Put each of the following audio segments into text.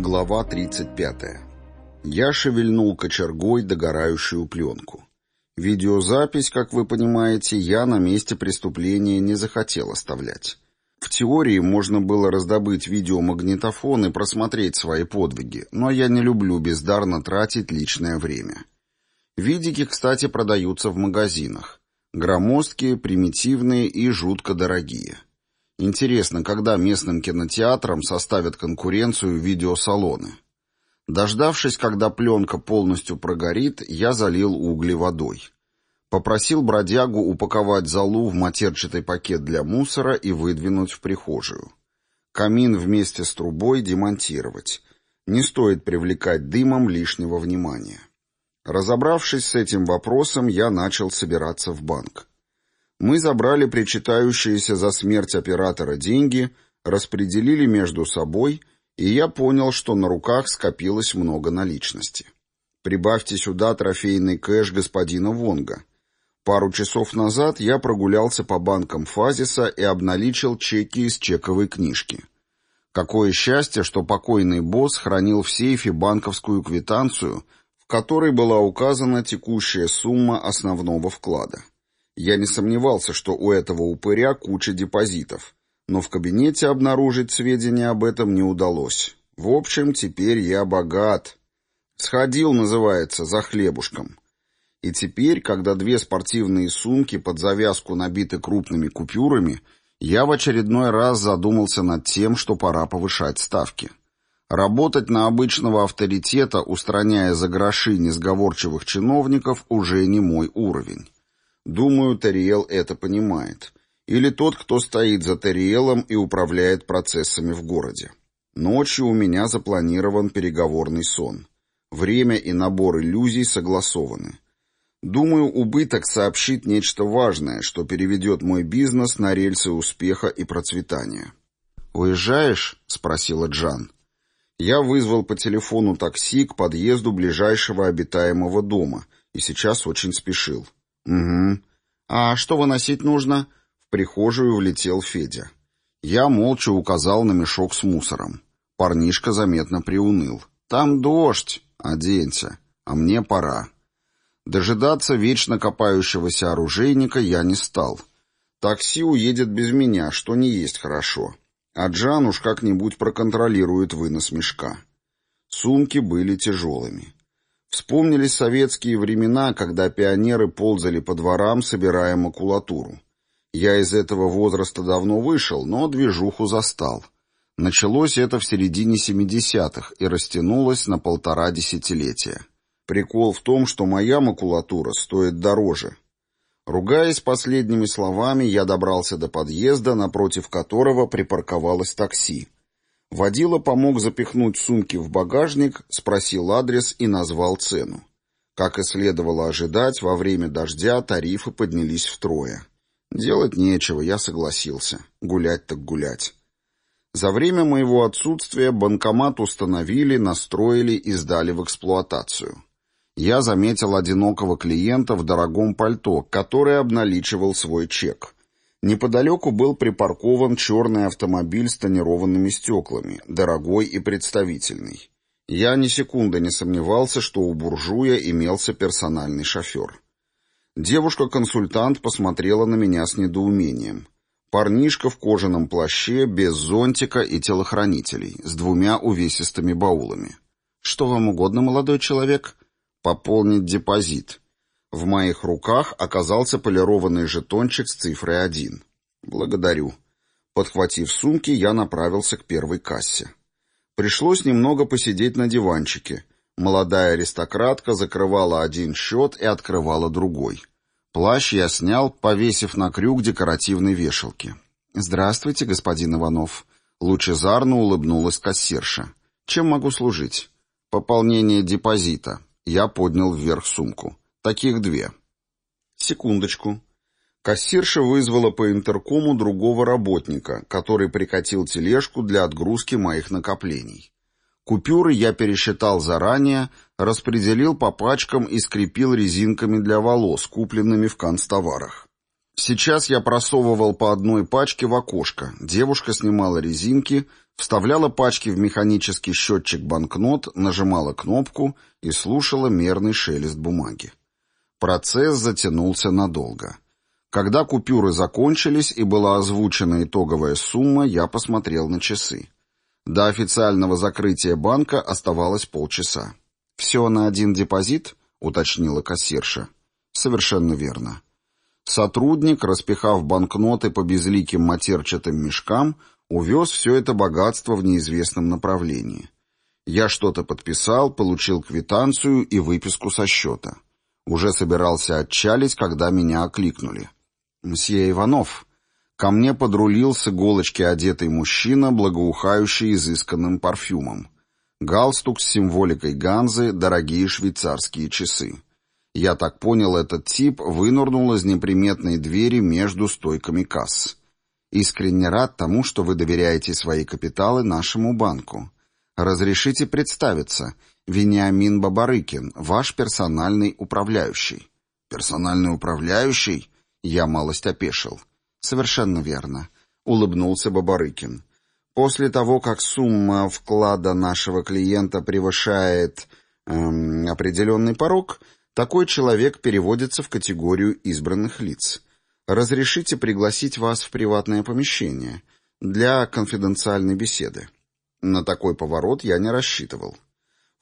Глава 35. Я шевельнул кочергой догорающую пленку. Видеозапись, как вы понимаете, я на месте преступления не захотел оставлять. В теории можно было раздобыть видеомагнитофон и просмотреть свои подвиги, но я не люблю бездарно тратить личное время. Видики, кстати, продаются в магазинах. Громоздкие, примитивные и жутко дорогие. Интересно, когда местным кинотеатрам составят конкуренцию видеосалоны. Дождавшись, когда пленка полностью прогорит, я залил угли водой. Попросил бродягу упаковать залу в матерчатый пакет для мусора и выдвинуть в прихожую. Камин вместе с трубой демонтировать. Не стоит привлекать дымом лишнего внимания. Разобравшись с этим вопросом, я начал собираться в банк. Мы забрали причитающиеся за смерть оператора деньги, распределили между собой, и я понял, что на руках скопилось много наличности. Прибавьте сюда трофейный кэш господина Вонга. Пару часов назад я прогулялся по банкам Фазиса и обналичил чеки из чековой книжки. Какое счастье, что покойный босс хранил в сейфе банковскую квитанцию, в которой была указана текущая сумма основного вклада. Я не сомневался, что у этого упыря куча депозитов, но в кабинете обнаружить сведения об этом не удалось. В общем, теперь я богат. Сходил, называется, за хлебушком. И теперь, когда две спортивные сумки под завязку набиты крупными купюрами, я в очередной раз задумался над тем, что пора повышать ставки. Работать на обычного авторитета, устраняя за гроши несговорчивых чиновников, уже не мой уровень. Думаю, Тариел это понимает. Или тот, кто стоит за Тариелом и управляет процессами в городе. Ночью у меня запланирован переговорный сон. Время и набор иллюзий согласованы. Думаю, убыток сообщит нечто важное, что переведет мой бизнес на рельсы успеха и процветания. «Уезжаешь?» — спросила Джан. Я вызвал по телефону такси к подъезду ближайшего обитаемого дома и сейчас очень спешил. «Угу. А что выносить нужно?» В прихожую влетел Федя. Я молча указал на мешок с мусором. Парнишка заметно приуныл. «Там дождь. Оденься. А мне пора». Дожидаться вечно копающегося оружейника я не стал. Такси уедет без меня, что не есть хорошо. А Джан уж как-нибудь проконтролирует вынос мешка. Сумки были тяжелыми. Вспомнились советские времена, когда пионеры ползали по дворам, собирая макулатуру. Я из этого возраста давно вышел, но движуху застал. Началось это в середине 70-х и растянулось на полтора десятилетия. Прикол в том, что моя макулатура стоит дороже. Ругаясь последними словами, я добрался до подъезда, напротив которого припарковалось такси. Водила помог запихнуть сумки в багажник, спросил адрес и назвал цену. Как и следовало ожидать, во время дождя тарифы поднялись втрое. Делать нечего, я согласился. Гулять так гулять. За время моего отсутствия банкомат установили, настроили и сдали в эксплуатацию. Я заметил одинокого клиента в дорогом пальто, который обналичивал свой чек. Неподалеку был припаркован черный автомобиль с тонированными стеклами, дорогой и представительный. Я ни секунды не сомневался, что у буржуя имелся персональный шофер. Девушка-консультант посмотрела на меня с недоумением. Парнишка в кожаном плаще, без зонтика и телохранителей, с двумя увесистыми баулами. «Что вам угодно, молодой человек?» «Пополнить депозит». В моих руках оказался полированный жетончик с цифрой 1. «Благодарю». Подхватив сумки, я направился к первой кассе. Пришлось немного посидеть на диванчике. Молодая аристократка закрывала один счет и открывала другой. Плащ я снял, повесив на крюк декоративной вешалки. «Здравствуйте, господин Иванов». Лучезарно улыбнулась кассирша. «Чем могу служить?» «Пополнение депозита». Я поднял вверх сумку. Таких две. Секундочку. Кассирша вызвала по интеркому другого работника, который прикатил тележку для отгрузки моих накоплений. Купюры я пересчитал заранее, распределил по пачкам и скрепил резинками для волос, купленными в канцтоварах. Сейчас я просовывал по одной пачке в окошко. Девушка снимала резинки, вставляла пачки в механический счетчик банкнот, нажимала кнопку и слушала мерный шелест бумаги. Процесс затянулся надолго. Когда купюры закончились и была озвучена итоговая сумма, я посмотрел на часы. До официального закрытия банка оставалось полчаса. «Все на один депозит?» — уточнила кассирша. «Совершенно верно». Сотрудник, распихав банкноты по безликим матерчатым мешкам, увез все это богатство в неизвестном направлении. Я что-то подписал, получил квитанцию и выписку со счета. Уже собирался отчалить, когда меня окликнули. «Мсье Иванов». Ко мне подрулил с иголочки одетый мужчина, благоухающий изысканным парфюмом. Галстук с символикой Ганзы, дорогие швейцарские часы. Я так понял, этот тип вынурнул из неприметной двери между стойками касс. Искренне рад тому, что вы доверяете свои капиталы нашему банку. Разрешите представиться. Вениамин Бабарыкин, ваш персональный управляющий. Персональный управляющий? Я малость опешил. Совершенно верно. Улыбнулся Бабарыкин. После того, как сумма вклада нашего клиента превышает эм, определенный порог, такой человек переводится в категорию избранных лиц. Разрешите пригласить вас в приватное помещение для конфиденциальной беседы. На такой поворот я не рассчитывал.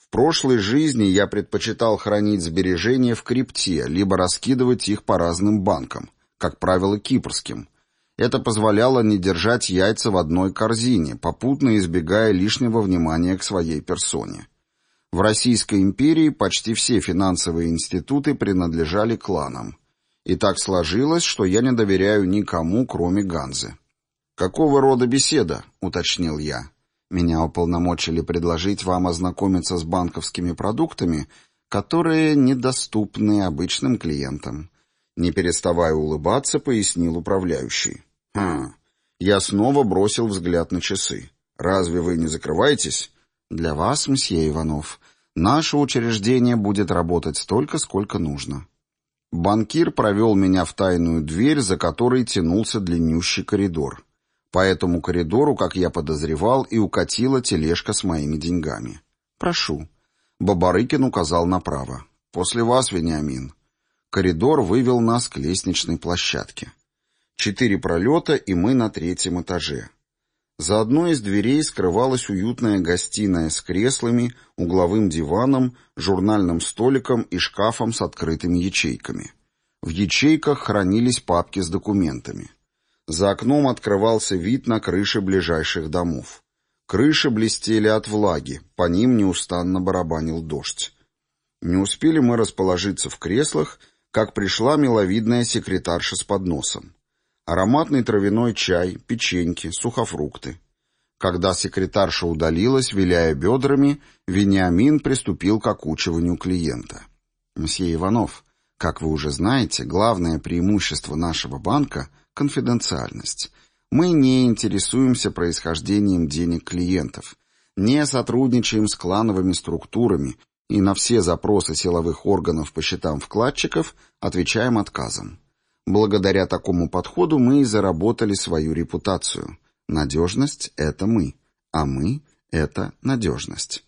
В прошлой жизни я предпочитал хранить сбережения в крипте, либо раскидывать их по разным банкам, как правило, кипрским. Это позволяло не держать яйца в одной корзине, попутно избегая лишнего внимания к своей персоне. В Российской империи почти все финансовые институты принадлежали кланам. И так сложилось, что я не доверяю никому, кроме Ганзы. «Какого рода беседа?» — уточнил я. «Меня уполномочили предложить вам ознакомиться с банковскими продуктами, которые недоступны обычным клиентам». Не переставая улыбаться, пояснил управляющий. «Хм...» Я снова бросил взгляд на часы. «Разве вы не закрываетесь?» «Для вас, мсье Иванов, наше учреждение будет работать столько, сколько нужно». Банкир провел меня в тайную дверь, за которой тянулся длиннющий коридор. По этому коридору, как я подозревал, и укатила тележка с моими деньгами. «Прошу». Бабарыкин указал направо. «После вас, Вениамин». Коридор вывел нас к лестничной площадке. Четыре пролета, и мы на третьем этаже. За одной из дверей скрывалась уютная гостиная с креслами, угловым диваном, журнальным столиком и шкафом с открытыми ячейками. В ячейках хранились папки с документами. За окном открывался вид на крыши ближайших домов. Крыши блестели от влаги, по ним неустанно барабанил дождь. Не успели мы расположиться в креслах, как пришла миловидная секретарша с подносом. Ароматный травяной чай, печеньки, сухофрукты. Когда секретарша удалилась, виляя бедрами, Вениамин приступил к окучиванию клиента. «Мсье Иванов, как вы уже знаете, главное преимущество нашего банка — конфиденциальность. Мы не интересуемся происхождением денег клиентов, не сотрудничаем с клановыми структурами и на все запросы силовых органов по счетам вкладчиков отвечаем отказом. Благодаря такому подходу мы и заработали свою репутацию. Надежность — это мы, а мы — это надежность.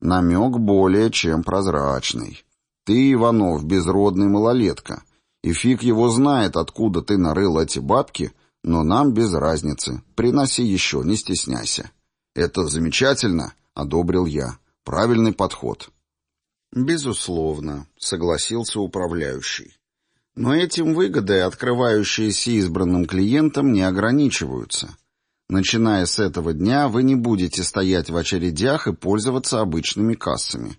Намек более чем прозрачный. Ты, Иванов, безродный малолетка, и фиг его знает, откуда ты нарыл эти бабки, но нам без разницы. Приноси еще, не стесняйся. Это замечательно, — одобрил я. Правильный подход. Безусловно, — согласился управляющий. Но этим выгоды, открывающиеся избранным клиентам, не ограничиваются. Начиная с этого дня вы не будете стоять в очередях и пользоваться обычными кассами.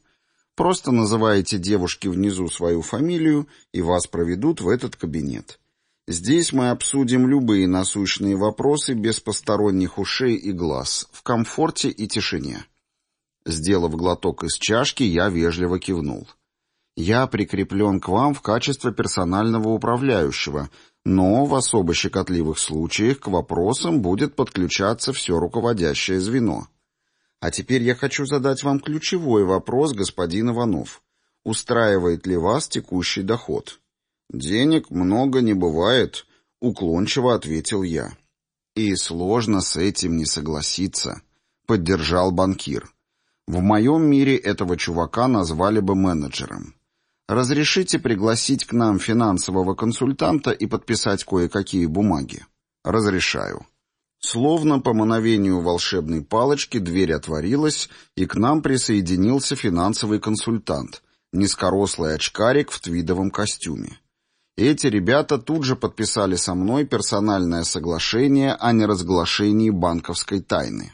Просто называете девушке внизу свою фамилию, и вас проведут в этот кабинет. Здесь мы обсудим любые насущные вопросы без посторонних ушей и глаз, в комфорте и тишине. Сделав глоток из чашки, я вежливо кивнул. Я прикреплен к вам в качестве персонального управляющего, но в особо щекотливых случаях к вопросам будет подключаться все руководящее звено. А теперь я хочу задать вам ключевой вопрос, господин Иванов. Устраивает ли вас текущий доход? Денег много не бывает, — уклончиво ответил я. «И сложно с этим не согласиться», — поддержал банкир. «В моем мире этого чувака назвали бы менеджером. Разрешите пригласить к нам финансового консультанта и подписать кое-какие бумаги?» «Разрешаю». Словно по мановению волшебной палочки дверь отворилась, и к нам присоединился финансовый консультант, низкорослый очкарик в твидовом костюме. Эти ребята тут же подписали со мной персональное соглашение о неразглашении банковской тайны.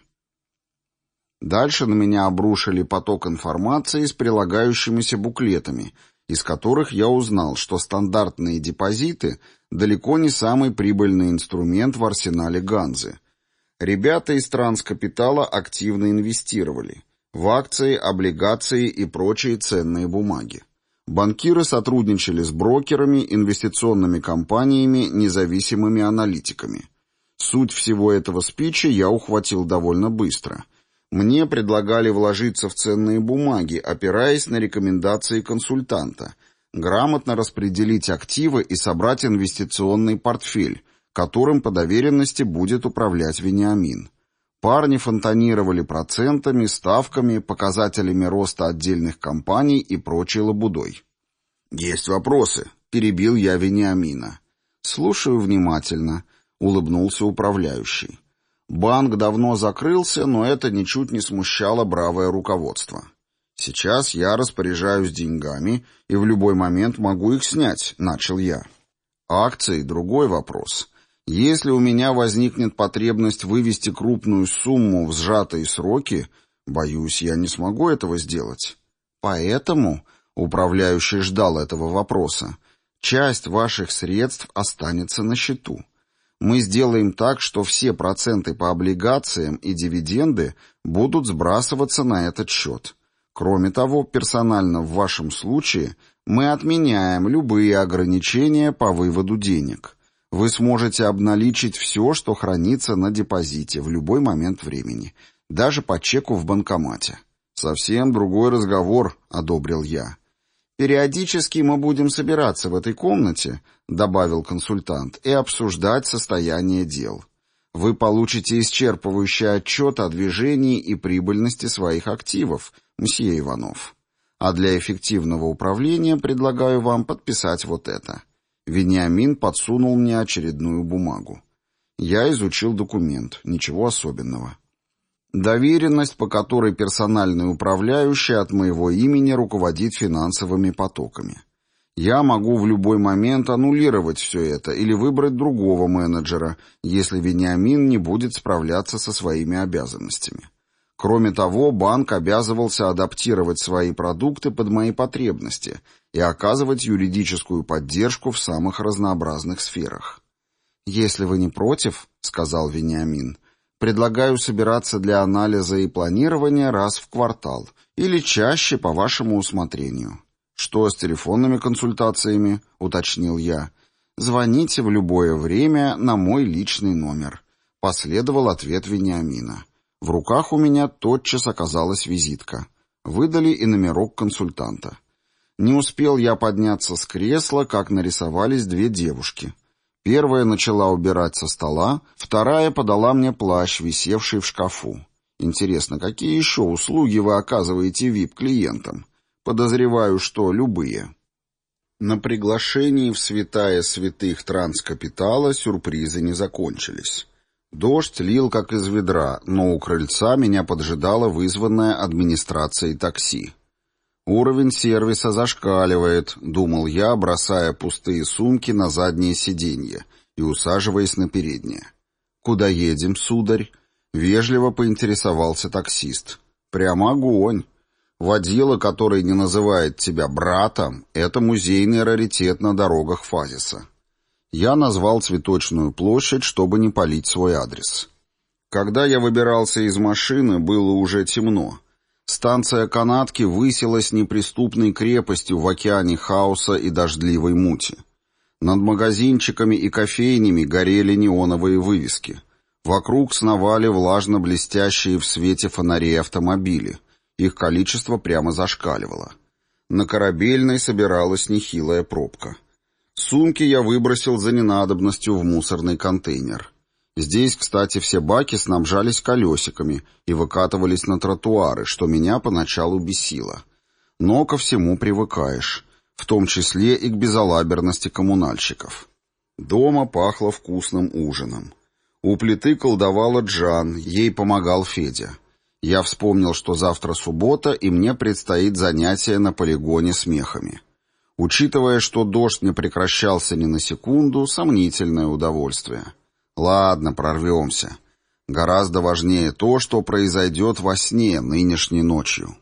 Дальше на меня обрушили поток информации с прилагающимися буклетами, из которых я узнал, что стандартные депозиты далеко не самый прибыльный инструмент в арсенале Ганзы. Ребята из транскапитала активно инвестировали в акции, облигации и прочие ценные бумаги. Банкиры сотрудничали с брокерами, инвестиционными компаниями, независимыми аналитиками. Суть всего этого спича я ухватил довольно быстро. Мне предлагали вложиться в ценные бумаги, опираясь на рекомендации консультанта, грамотно распределить активы и собрать инвестиционный портфель, которым по доверенности будет управлять Вениамин. Парни фонтанировали процентами, ставками, показателями роста отдельных компаний и прочей лабудой. «Есть вопросы», — перебил я Вениамина. «Слушаю внимательно», — улыбнулся управляющий. Банк давно закрылся, но это ничуть не смущало бравое руководство. «Сейчас я распоряжаюсь деньгами и в любой момент могу их снять», — начал я. «Акции — другой вопрос. Если у меня возникнет потребность вывести крупную сумму в сжатые сроки, боюсь, я не смогу этого сделать. Поэтому, управляющий ждал этого вопроса, часть ваших средств останется на счету. Мы сделаем так, что все проценты по облигациям и дивиденды будут сбрасываться на этот счет. Кроме того, персонально в вашем случае мы отменяем любые ограничения по выводу денег – вы сможете обналичить все, что хранится на депозите в любой момент времени, даже по чеку в банкомате. «Совсем другой разговор», — одобрил я. «Периодически мы будем собираться в этой комнате», — добавил консультант, «и обсуждать состояние дел. Вы получите исчерпывающий отчет о движении и прибыльности своих активов, мсье Иванов. А для эффективного управления предлагаю вам подписать вот это». Вениамин подсунул мне очередную бумагу. Я изучил документ, ничего особенного. Доверенность, по которой персональный управляющий от моего имени руководит финансовыми потоками. Я могу в любой момент аннулировать все это или выбрать другого менеджера, если Вениамин не будет справляться со своими обязанностями. Кроме того, банк обязывался адаптировать свои продукты под мои потребности и оказывать юридическую поддержку в самых разнообразных сферах. «Если вы не против», — сказал Вениамин, — «предлагаю собираться для анализа и планирования раз в квартал или чаще по вашему усмотрению». «Что с телефонными консультациями?» — уточнил я. «Звоните в любое время на мой личный номер», — последовал ответ Вениамина. В руках у меня тотчас оказалась визитка. Выдали и номерок консультанта. Не успел я подняться с кресла, как нарисовались две девушки. Первая начала убирать со стола, вторая подала мне плащ, висевший в шкафу. Интересно, какие еще услуги вы оказываете вип-клиентам? Подозреваю, что любые. На приглашении в святая святых транскапитала сюрпризы не закончились. Дождь лил как из ведра, но у крыльца меня поджидала вызванная администрацией такси. «Уровень сервиса зашкаливает», — думал я, бросая пустые сумки на заднее сиденье и усаживаясь на переднее. «Куда едем, сударь?» — вежливо поинтересовался таксист. «Прямо огонь. Водила, который не называет тебя братом, — это музейный раритет на дорогах Фазиса». Я назвал цветочную площадь, чтобы не палить свой адрес. Когда я выбирался из машины, было уже темно. Станция канатки высилась неприступной крепостью в океане хаоса и дождливой мути. Над магазинчиками и кофейнями горели неоновые вывески. Вокруг сновали влажно-блестящие в свете фонарей автомобили. Их количество прямо зашкаливало. На корабельной собиралась нехилая пробка. Сумки я выбросил за ненадобностью в мусорный контейнер. Здесь, кстати, все баки снабжались колесиками и выкатывались на тротуары, что меня поначалу бесило. Но ко всему привыкаешь, в том числе и к безалаберности коммунальщиков. Дома пахло вкусным ужином. У плиты колдовала Джан, ей помогал Федя. Я вспомнил, что завтра суббота, и мне предстоит занятие на полигоне смехами. Учитывая, что дождь не прекращался ни на секунду, сомнительное удовольствие. Ладно, прорвемся. Гораздо важнее то, что произойдет во сне нынешней ночью.